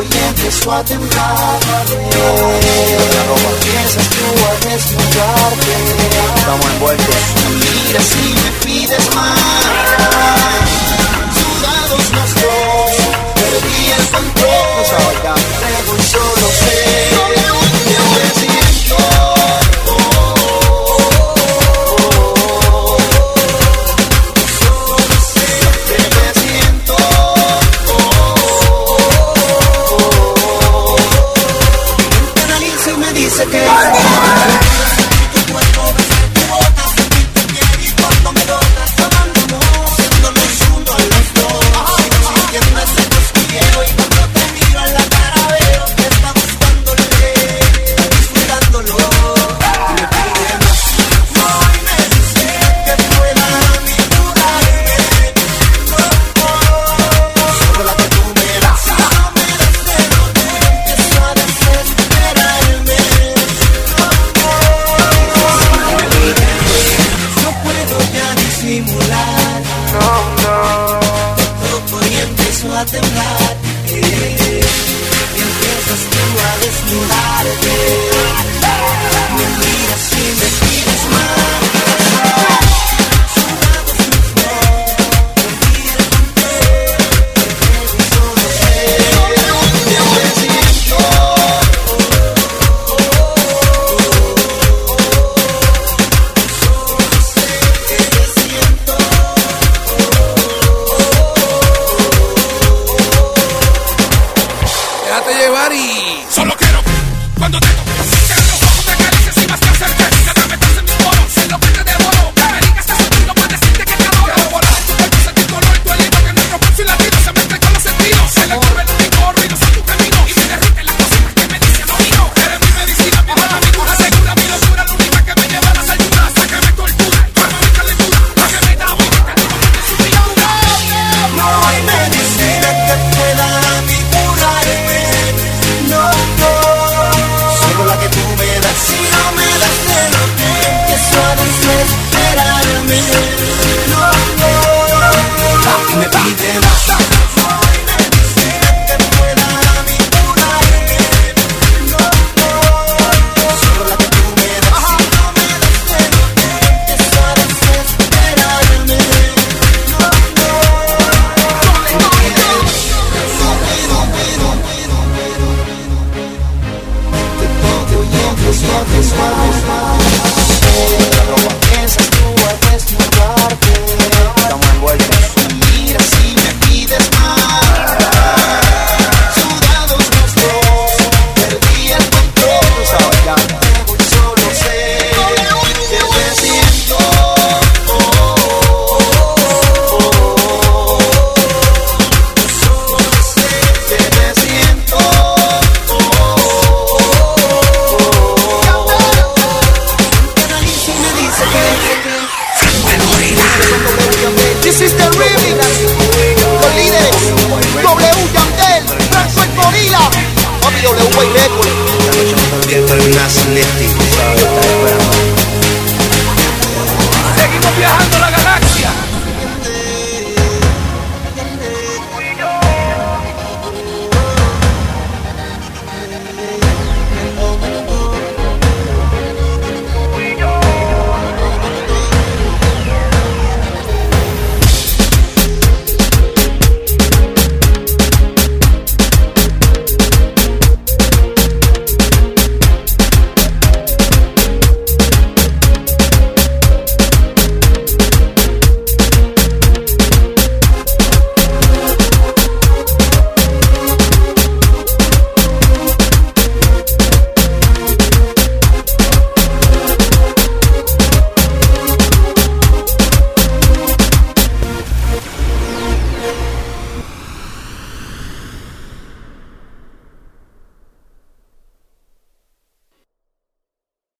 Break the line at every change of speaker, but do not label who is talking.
y empiezo a temblar. Empiezas tú a desnudarte. Estamos envueltos. Me miras y me pides más. Okay. me Yes.